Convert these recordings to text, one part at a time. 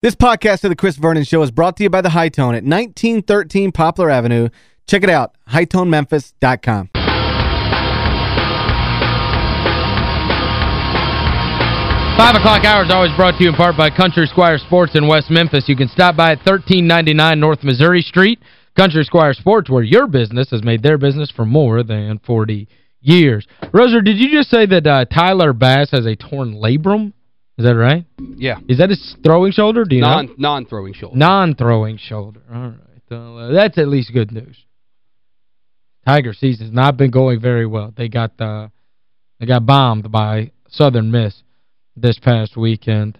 This podcast of the Chris Vernon Show is brought to you by The Hi-Tone at 1913 Poplar Avenue. Check it out, hitonememphis.com. Five o'clock hour is always brought to you in part by Country Squire Sports in West Memphis. You can stop by at 1399 North Missouri Street. Country Squire Sports, where your business has made their business for more than 40 years. Roser, did you just say that uh, Tyler Bass has a torn labrum? Is that right? Yeah. Is that his throwing shoulder? Do you non, know? Non-throwing shoulder. Non-throwing shoulder. All right. Uh, that's at least good news. Tiger season's not been going very well. They got uh, they got bombed by Southern Miss this past weekend.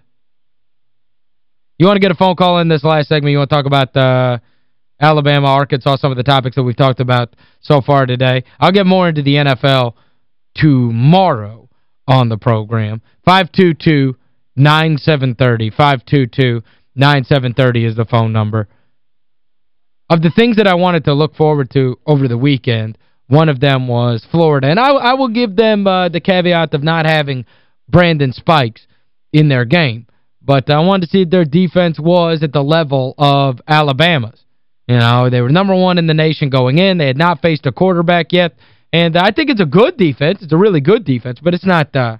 You want to get a phone call in this last segment? You want to talk about uh, Alabama, Arkansas, some of the topics that we've talked about so far today? I'll get more into the NFL tomorrow on the program. 522 9730 522 9730 is the phone number. Of the things that I wanted to look forward to over the weekend, one of them was Florida. And I, I will give them uh, the caveat of not having Brandon Spikes in their game. But I wanted to see if their defense was at the level of Alabama's. You know, they were number one in the nation going in. They had not faced a quarterback yet. And I think it's a good defense. It's a really good defense, but it's not uh,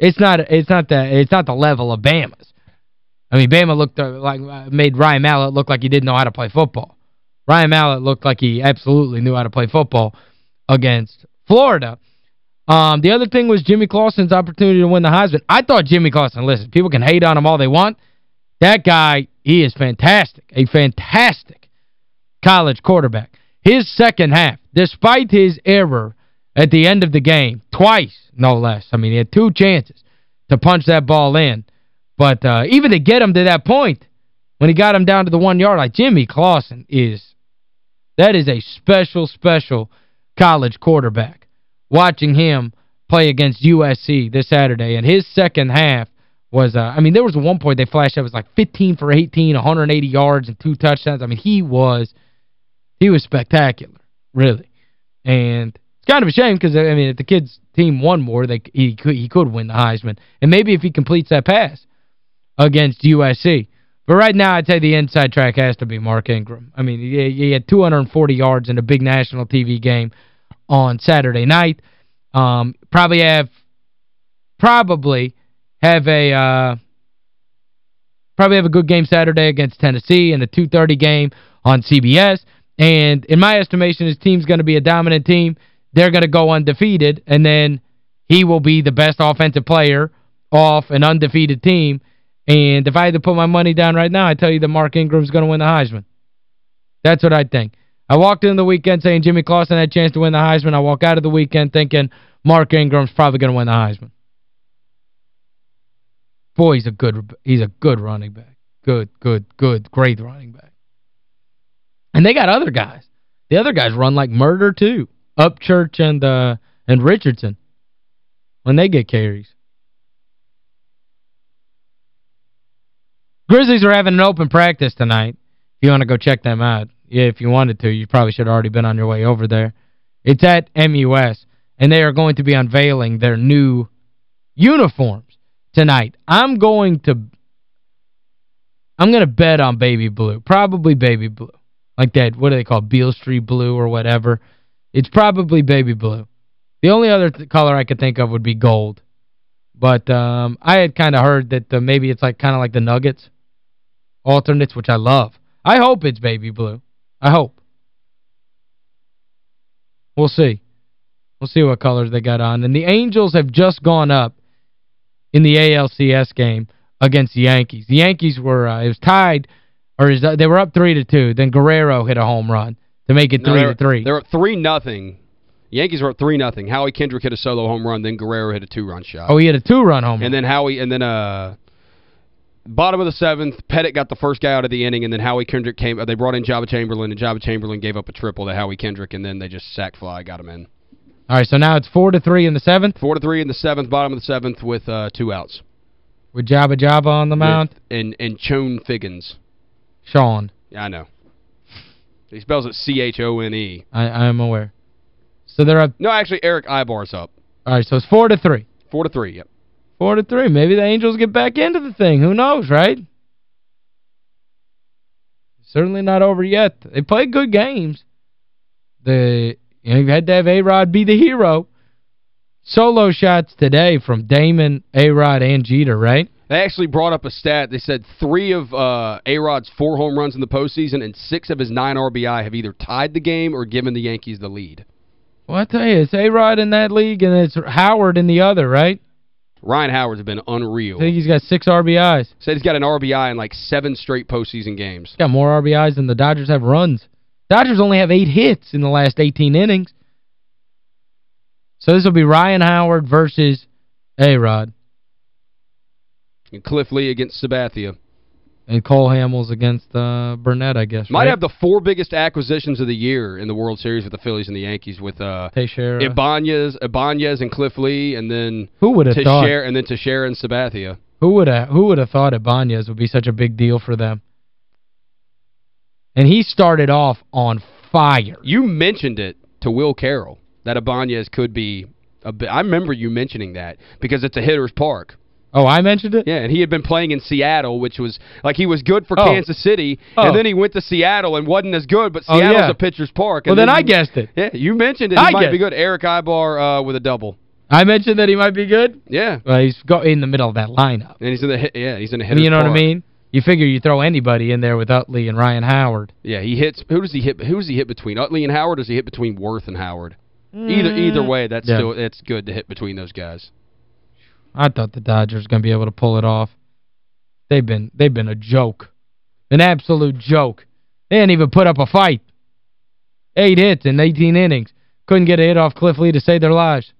it's not it's not the it's not the level of Bama's. I mean, Bama looked uh, like uh, made Ryan Mallett look like he didn't know how to play football. Ryan Mallett looked like he absolutely knew how to play football against Florida. Um, the other thing was Jimmy Clausen's opportunity to win the Heisman. I thought Jimmy Clausen, listen, people can hate on him all they want. That guy, he is fantastic. A fantastic college quarterback. His second half, despite his error at the end of the game, twice, no less. I mean, he had two chances to punch that ball in. But uh, even to get him to that point, when he got him down to the one-yard line, Jimmy Clausen is, that is a special, special college quarterback watching him play against USC this Saturday. And his second half was, uh, I mean, there was one point they flashed that was like 15 for 18, 180 yards and two touchdowns. I mean, he was, he was spectacular, really. And it's kind of a shame because, I mean, if the kid's team won more, they he could, he could win the Heisman. And maybe if he completes that pass against USC. But right now, I'd say the inside track has to be Mark Ingram. I mean, he, he had 240 yards in a big national TV game on Saturday night. Um, probably have probably have a uh, probably have a good game Saturday against Tennessee and a 2:30 game on CBS. And in my estimation, his team's going to be a dominant team. They're going to go undefeated, and then he will be the best offensive player off an undefeated team. And if I had to put my money down right now, i tell you that Mark Ingram's going to win the Heisman. That's what I think. I walked in the weekend saying Jimmy Clausen had a chance to win the Heisman. I walk out of the weekend thinking Mark Ingram's probably going to win the Heisman. Boy, he's a good he's a good running back. Good, good, good, great running back. And they got other guys. The other guys run like murder too. Upchurch and uh and Richardson when they get carries. Grizzlies are having an open practice tonight. If you want to go check them out. Yeah, if you wanted to, you probably should have already been on your way over there. It's at MUS, and they are going to be unveiling their new uniforms tonight. I'm going to I'm going to bet on baby blue. Probably baby blue. Like that, what do they call Beale Street blue or whatever. It's probably baby blue. The only other th color I could think of would be gold. But um, I had kind of heard that uh, maybe it's like kind of like the Nuggets alternates, which I love. I hope it's baby blue. I hope. We'll see. We'll see what colors they got on. And the Angels have just gone up in the ALCS game against the Yankees. The Yankees were uh, it was tied or is they were up 3 to 2. Then Guerrero hit a home run to make it 3 no, to 3. they're up 3 nothing. Yankees were up 3 nothing. Howie Kendrick hit a solo home run, then Guerrero hit a two-run shot. Oh, he hit a two-run home run. And then Howie and then uh bottom of the seventh, Pettitte got the first guy out of the inning, and then Howie Kendrick came. Uh, they brought in Joba Chamberlain, and Joba Chamberlain gave up a triple to Howie Kendrick, and then they just sack fly, got him in. All right, so now it's 4 to three in the seventh? 4 to three in the seventh, bottom of the seventh with uh, two outs. With Jabba Jabba on the mound? With, and, and Chone Figgins. Sean. Yeah, I know. He spells it C-H-O-N-E. I, I'm aware. So they're up... No, actually, Erick Aybar's up. All right, so it's 4 to three. 4 to three, yep. Four to three. Maybe the Angels get back into the thing. Who knows, right? certainly not over yet. They played good games. The you know, you had to have A-Rod be the hero. Solo shots today from Damon, A-Rod, and Jeter, right? They actually brought up a stat. They said three of uh, A-Rod's four home runs in the postseason and six of his nine RBI have either tied the game or given the Yankees the lead. Well, I tell you, it's A-Rod in that league and it's Howard in the other, right? Ryan Howard's been unreal. I think he's got six RBIs. Said he's got an RBI in like seven straight postseason games. He's got more RBIs than the Dodgers have runs. Dodgers only have eight hits in the last 18 innings. So this will be Ryan Howard versus A-Rod. And Cliff Lee against Sabathia. And Cole Hamels against uh, Burnett, I guess, Might right? have the four biggest acquisitions of the year in the World Series with the Phillies and the Yankees with uh, Teixeira. Ibanez, Ibanez and Cliff Lee, and then Who would have thought? And then Teixeira and Sabathia. Who would have who would have thought Ibanez would be such a big deal for them? And he started off on fire. You mentioned it to Will Carroll, that Ibanez could be a bit. I remember you mentioning that because it's a hitter's park. Oh, I mentioned it? Yeah, and he had been playing in Seattle, which was, like, he was good for Oh. Kansas City, Oh. and then he went to Seattle and wasn't as good, but Oh, Seattle's yeah. a pitcher's park. Well, and then I guessed it. Yeah, you mentioned it. He I might be good. Erick Aybar uh, with a double. I mentioned that he might be good. Yeah. Well, he's go in the middle of that lineup. And he's in the hit, yeah, he's in a hitter's You know what I mean? You figure you throw anybody in there with Utley and Ryan Howard. Yeah, he hits who does he hit who does he hit between Utley and Howard or does he hit between Werth and Howard? Either either way, that's Yeah. still it's good to hit between those guys. I thought the Dodgers going to be able to pull it off. They've been they've been a joke. An absolute joke. They didn't even put up a fight. Eight hits in 18 innings. Couldn't get a hit off Cliff Lee to save their lives.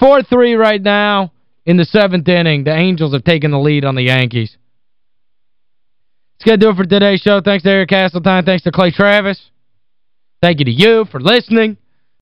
4-3 right now in the seventh inning. The Angels have taken the lead on the Yankees. That's going to do it for today's show. Thanks to Eric Castletine. Thanks to Clay Travis. Thank you to you for listening.